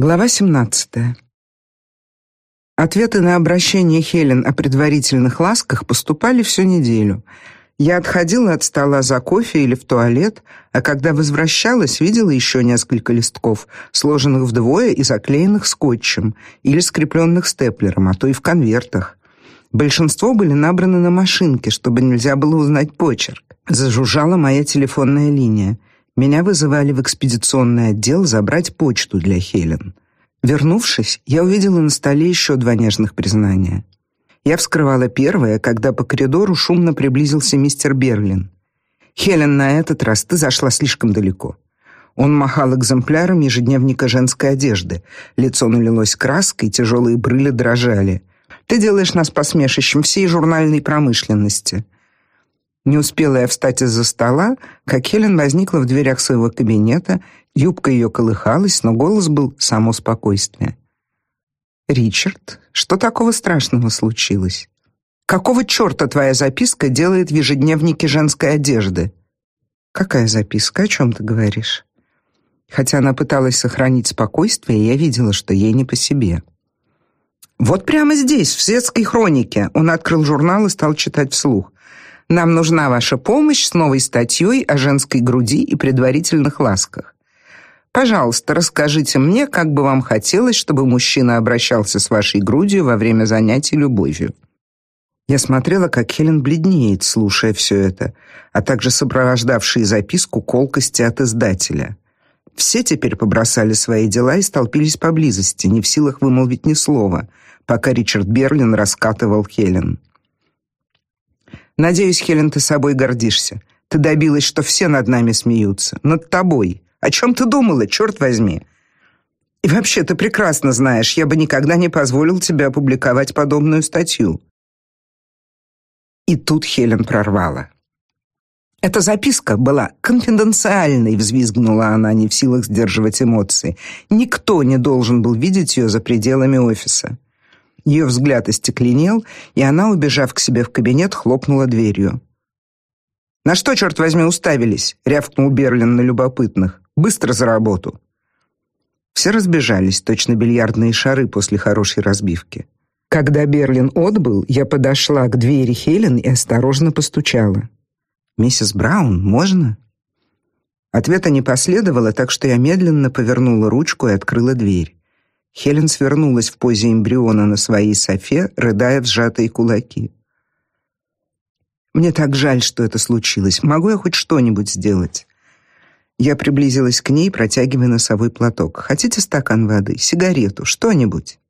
Глава 17. Ответы на обращение Хелен о предварительных ласках поступали всю неделю. Я отходила от стола за кофе или в туалет, а когда возвращалась, видела еще несколько листков, сложенных вдвое и заклеенных скотчем или скрепленных степлером, а то и в конвертах. Большинство были набраны на машинке, чтобы нельзя было узнать почерк. Зажужжала моя телефонная линия. Меня вызывали в экспедиционный отдел забрать почту для Хелен. Вернувшись, я увидела на столе еще два нежных признания. Я вскрывала первое, когда по коридору шумно приблизился мистер Берлин. Хелен, на этот раз ты зашла слишком далеко. Он махал экземпляром ежедневника женской одежды. Лицо налилось краской, тяжелые брыли дрожали. Ты делаешь нас посмешищем всей журнальной промышленности. Не успела я встать из-за стола, как Хелен возникла в дверях своего кабинета, юбка ее колыхалась, но голос был само спокойствие. «Ричард, что такого страшного случилось? Какого черта твоя записка делает в ежедневнике женской одежды?» «Какая записка? О чем ты говоришь?» Хотя она пыталась сохранить спокойствие, я видела, что ей не по себе. «Вот прямо здесь, в светской хронике», он открыл журнал и стал читать вслух. Нам нужна ваша помощь с новой статьей о женской груди и предварительных ласках. Пожалуйста, расскажите мне, как бы вам хотелось, чтобы мужчина обращался с вашей грудью во время занятий любовью. Я смотрела, как Хелен бледнеет, слушая все это, а также сопровождавшие записку колкости от издателя. Все теперь побросали свои дела и столпились поблизости, не в силах вымолвить ни слова, пока Ричард Берлин раскатывал Хелен. Надеюсь, Хелен, ты собой гордишься. Ты добилась, что все над нами смеются. Над тобой. О чем ты думала, черт возьми? И вообще, ты прекрасно знаешь, я бы никогда не позволил тебе опубликовать подобную статью. И тут Хелен прорвала. Эта записка была конфиденциальной, взвизгнула она, не в силах сдерживать эмоции. Никто не должен был видеть ее за пределами офиса. Ее взгляд остекленел, и она, убежав к себе в кабинет, хлопнула дверью. «На что, черт возьми, уставились?» — рявкнул Берлин на любопытных. «Быстро за работу!» Все разбежались, точно бильярдные шары после хорошей разбивки. Когда Берлин отбыл, я подошла к двери Хелен и осторожно постучала. «Миссис Браун, можно?» Ответа не последовало, так что я медленно повернула ручку и открыла дверь. Хелен свернулась в позе эмбриона на своей софе, рыдая в сжатые кулаки. Мне так жаль, что это случилось. Могу я хоть что-нибудь сделать? Я приблизилась к ней, протягивая носовой платок. Хотите стакан воды, сигарету, что-нибудь?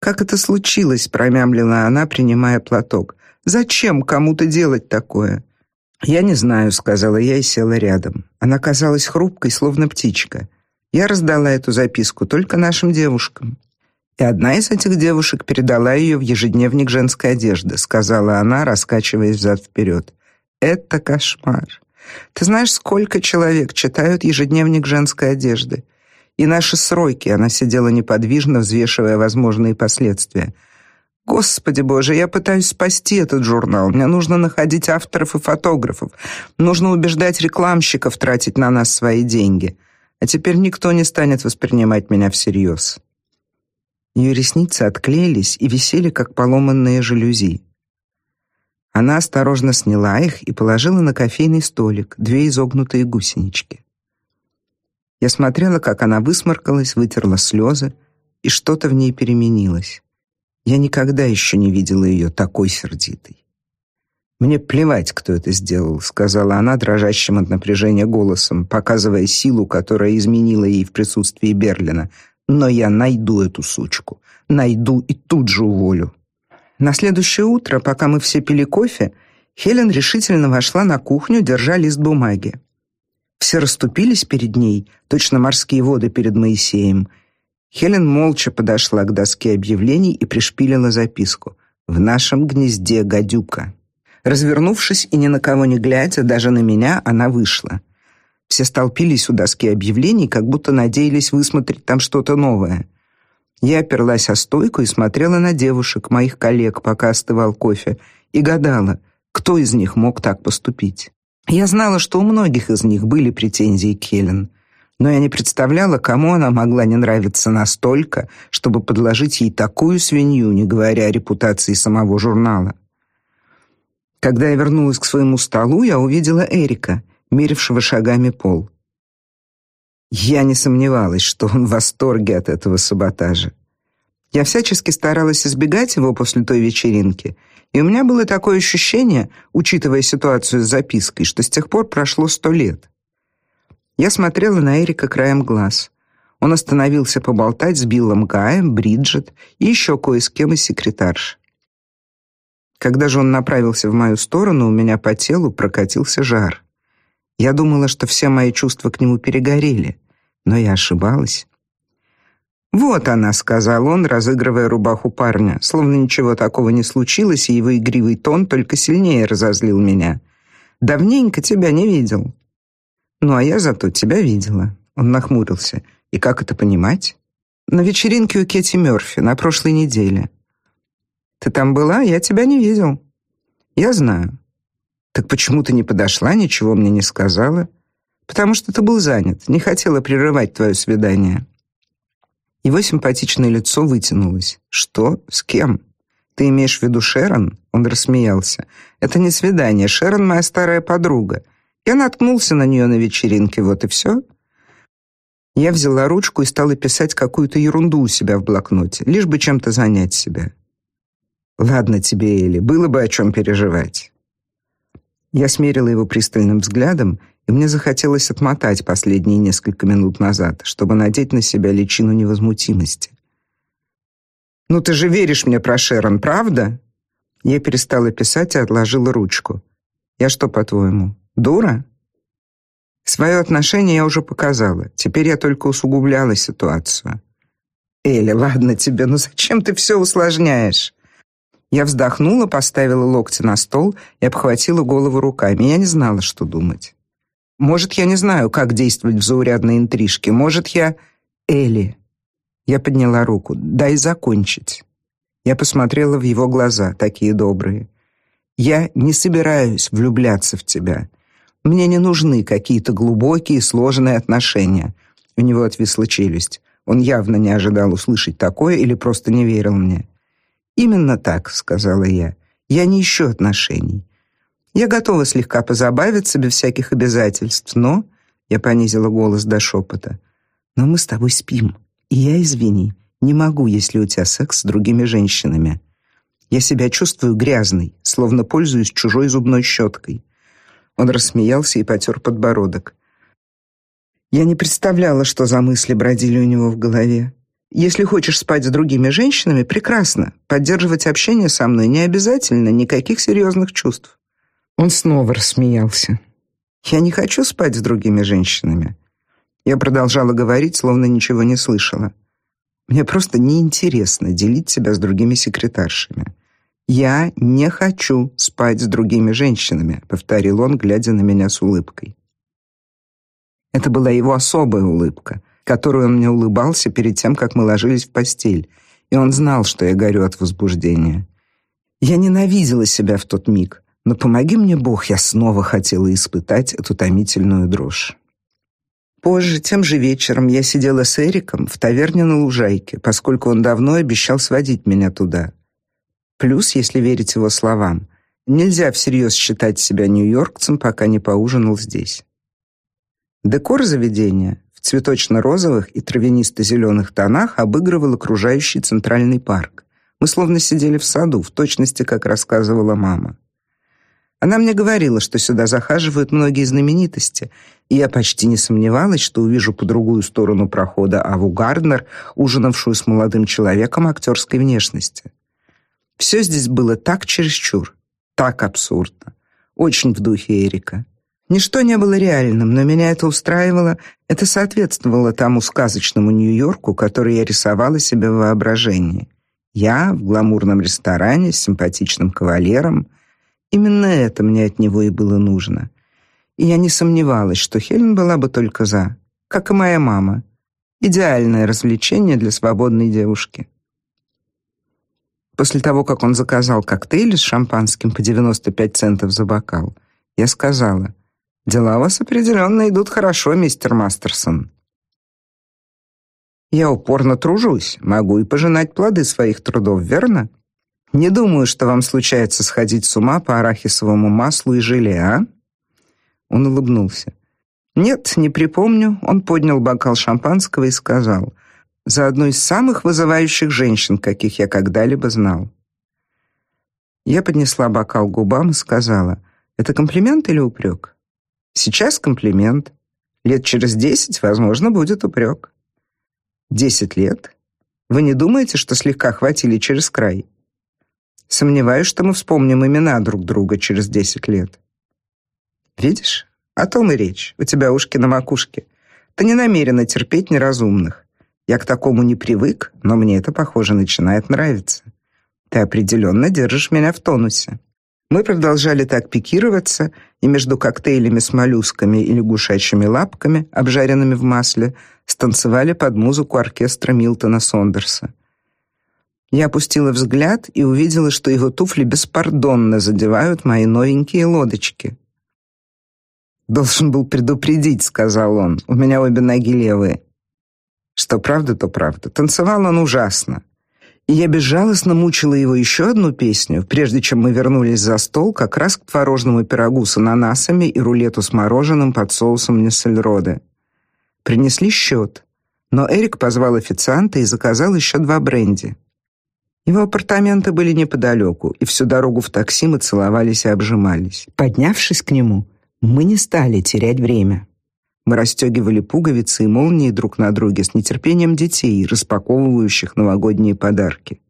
Как это случилось, промямлила она, принимая платок. Зачем кому-то делать такое? Я не знаю, сказала я и села рядом. Она казалась хрупкой, словно птичка. Я раздала эту записку только нашим девушкам. И одна из этих девушек передала ее в ежедневник женской одежды, сказала она, раскачиваясь взад вперед. Это кошмар. Ты знаешь, сколько человек читают ежедневник женской одежды? И наши сроки, она сидела неподвижно, взвешивая возможные последствия. Господи Боже, я пытаюсь спасти этот журнал. Мне нужно находить авторов и фотографов. Нужно убеждать рекламщиков тратить на нас свои деньги а теперь никто не станет воспринимать меня всерьез». Ее ресницы отклеились и висели, как поломанные жалюзи. Она осторожно сняла их и положила на кофейный столик две изогнутые гусенички. Я смотрела, как она высморкалась, вытерла слезы, и что-то в ней переменилось. Я никогда еще не видела ее такой сердитой. Мне плевать, кто это сделал, сказала она дрожащим от напряжения голосом, показывая силу, которая изменила ей в присутствии Берлина. Но я найду эту сучку, найду и тут же уволю. На следующее утро, пока мы все пили кофе, Хелен решительно вошла на кухню, держа лист бумаги. Все расступились перед ней, точно морские воды перед Моисеем. Хелен молча подошла к доске объявлений и пришпилила записку: "В нашем гнезде гадюка". Развернувшись и ни на кого не глядя, даже на меня, она вышла. Все столпились у доски объявлений, как будто надеялись высмотреть там что-то новое. Я оперлась о стойку и смотрела на девушек, моих коллег, пока остывал кофе, и гадала, кто из них мог так поступить. Я знала, что у многих из них были претензии к Хелен, Но я не представляла, кому она могла не нравиться настолько, чтобы подложить ей такую свинью, не говоря о репутации самого журнала. Когда я вернулась к своему столу, я увидела Эрика, мерившего шагами пол. Я не сомневалась, что он в восторге от этого саботажа. Я всячески старалась избегать его после той вечеринки, и у меня было такое ощущение, учитывая ситуацию с запиской, что с тех пор прошло сто лет. Я смотрела на Эрика краем глаз. Он остановился поболтать с Биллом Гаем, Бриджит и еще кое с кем из секретарш. Когда же он направился в мою сторону, у меня по телу прокатился жар. Я думала, что все мои чувства к нему перегорели, но я ошибалась. «Вот она», — сказал он, разыгрывая рубаху парня, словно ничего такого не случилось, и его игривый тон только сильнее разозлил меня. «Давненько тебя не видел». Ну, а я зато тебя видела. Он нахмурился. И как это понимать? На вечеринке у Кэти Мёрфи на прошлой неделе. Ты там была? Я тебя не видел. Я знаю. Так почему ты не подошла, ничего мне не сказала? Потому что ты был занят, не хотела прерывать твое свидание. Его симпатичное лицо вытянулось. Что? С кем? Ты имеешь в виду Шерон? Он рассмеялся. Это не свидание. Шерон моя старая подруга. Я наткнулся на нее на вечеринке, вот и все. Я взяла ручку и стала писать какую-то ерунду у себя в блокноте, лишь бы чем-то занять себя. Ладно тебе, Эли, было бы о чем переживать. Я смерила его пристальным взглядом, и мне захотелось отмотать последние несколько минут назад, чтобы надеть на себя личину невозмутимости. Ну ты же веришь мне про Шерон, правда? Я перестала писать и отложила ручку. Я что, по-твоему, Дура? Свое отношение я уже показала. Теперь я только усугубляла ситуацию. Эля, ладно тебе, но зачем ты все усложняешь? Я вздохнула, поставила локти на стол и обхватила голову руками. Я не знала, что думать. Может, я не знаю, как действовать в заурядной интрижке. Может, я Эли. Я подняла руку. Дай закончить. Я посмотрела в его глаза, такие добрые. Я не собираюсь влюбляться в тебя. Мне не нужны какие-то глубокие, сложные отношения. У него отвисла челюсть. Он явно не ожидал услышать такое или просто не верил мне. Именно так, сказала я. Я не ищу отношений. Я готова слегка позабавиться без всяких обязательств, но я понизила голос до шепота. Но мы с тобой спим. И я, извини, не могу, если у тебя секс с другими женщинами. Я себя чувствую грязной, словно пользуюсь чужой зубной щеткой. Он рассмеялся и потер подбородок. Я не представляла, что за мысли бродили у него в голове. Если хочешь спать с другими женщинами, прекрасно. Поддерживать общение со мной не обязательно, никаких серьезных чувств. Он снова рассмеялся. Я не хочу спать с другими женщинами. Я продолжала говорить, словно ничего не слышала. Мне просто неинтересно делить себя с другими секретаршами. Я не хочу спать с другими женщинами, повторил он, глядя на меня с улыбкой. Это была его особая улыбка, которую он мне улыбался перед тем, как мы ложились в постель, и он знал, что я горю от возбуждения. Я ненавидела себя в тот миг, но помоги мне, Бог, я снова хотела испытать эту томительную дрожь. Позже, тем же вечером, я сидела с Эриком в таверне на Лужайке, поскольку он давно обещал сводить меня туда. Плюс, если верить его словам, нельзя всерьез считать себя нью-йоркцем, пока не поужинал здесь. Декор заведения в цветочно-розовых и травянисто-зеленых тонах обыгрывал окружающий центральный парк. Мы словно сидели в саду, в точности, как рассказывала мама. Она мне говорила, что сюда захаживают многие знаменитости, и я почти не сомневалась, что увижу по другую сторону прохода Аву Гарднер, ужинавшую с молодым человеком актерской внешности. Все здесь было так чересчур, так абсурдно, очень в духе Эрика. Ничто не было реальным, но меня это устраивало, это соответствовало тому сказочному Нью-Йорку, который я рисовала себе в воображении. Я в гламурном ресторане с симпатичным кавалером. Именно это мне от него и было нужно. И я не сомневалась, что Хелен была бы только за, как и моя мама. Идеальное развлечение для свободной девушки. После того, как он заказал коктейли с шампанским по 95 центов за бокал, я сказала: "Дела у вас определенно идут хорошо, мистер Мастерсон". Я упорно тружусь, могу и пожинать плоды своих трудов, верно? Не думаю, что вам случается сходить с ума по арахисовому маслу и желе, а? Он улыбнулся. Нет, не припомню. Он поднял бокал шампанского и сказал: "За одну из самых вызывающих женщин, каких я когда-либо знал". Я поднесла бокал к губам и сказала: "Это комплимент или упрек?» Сейчас комплимент. Лет через десять, возможно, будет упрек. Десять лет? Вы не думаете, что слегка хватили через край? Сомневаюсь, что мы вспомним имена друг друга через десять лет. Видишь? О том и речь. У тебя ушки на макушке. Ты не намерена терпеть неразумных. Я к такому не привык, но мне это, похоже, начинает нравиться. Ты определенно держишь меня в тонусе. Мы продолжали так пикироваться, и между коктейлями с моллюсками и лягушачьими лапками, обжаренными в масле, станцевали под музыку оркестра Милтона Сондерса. Я опустила взгляд и увидела, что его туфли беспардонно задевают мои новенькие лодочки. Должен был предупредить, сказал он. У меня обе ноги левые. Что правда, то правда. Танцевал он ужасно. Я безжалостно мучила его еще одну песню, прежде чем мы вернулись за стол, как раз к творожному пирогу с ананасами и рулету с мороженым под соусом Нессельроде. Принесли счет, но Эрик позвал официанта и заказал еще два бренди. Его апартаменты были неподалеку, и всю дорогу в такси мы целовались и обжимались. Поднявшись к нему, мы не стали терять время. Мы расстегивали пуговицы и молнии друг на друге с нетерпением детей, распаковывающих новогодние подарки.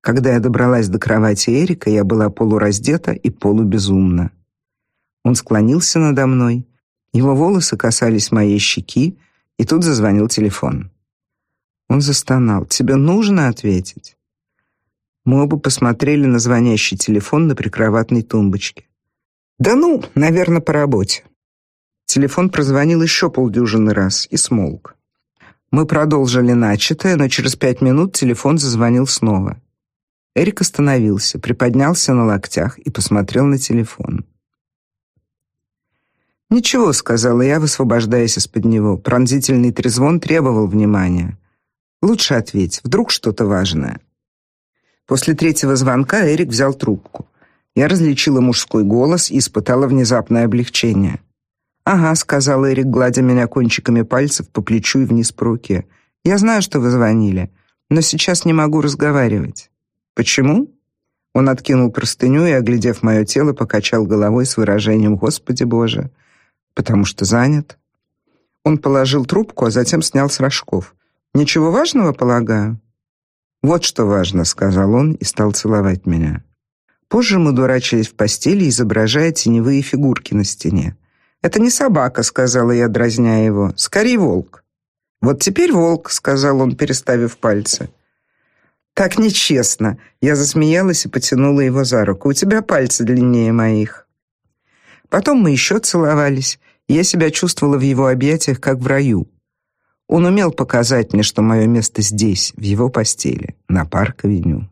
Когда я добралась до кровати Эрика, я была полураздета и полубезумна. Он склонился надо мной, его волосы касались моей щеки, и тут зазвонил телефон. Он застонал. «Тебе нужно ответить?» Мы оба посмотрели на звонящий телефон на прикроватной тумбочке. «Да ну, наверное, по работе». Телефон прозвонил еще полдюжины раз и смолк. Мы продолжили начатое, но через пять минут телефон зазвонил снова. Эрик остановился, приподнялся на локтях и посмотрел на телефон. «Ничего», — сказала я, высвобождаясь из-под него. Пронзительный трезвон требовал внимания. «Лучше ответь, вдруг что-то важное». После третьего звонка Эрик взял трубку. Я различила мужской голос и испытала внезапное облегчение. «Ага», — сказал Эрик, гладя меня кончиками пальцев по плечу и вниз по руке. «Я знаю, что вы звонили, но сейчас не могу разговаривать». «Почему?» Он откинул простыню и, оглядев мое тело, покачал головой с выражением «Господи Боже!» «Потому что занят». Он положил трубку, а затем снял с рожков. «Ничего важного, полагаю?» «Вот что важно», — сказал он и стал целовать меня. Позже мы дурачились в постели, изображая теневые фигурки на стене. «Это не собака», — сказала я, дразня его. «Скорее волк». «Вот теперь волк», — сказал он, переставив пальцы. «Так нечестно». Я засмеялась и потянула его за руку. «У тебя пальцы длиннее моих». Потом мы еще целовались. Я себя чувствовала в его объятиях, как в раю. Он умел показать мне, что мое место здесь, в его постели, на парк-авеню.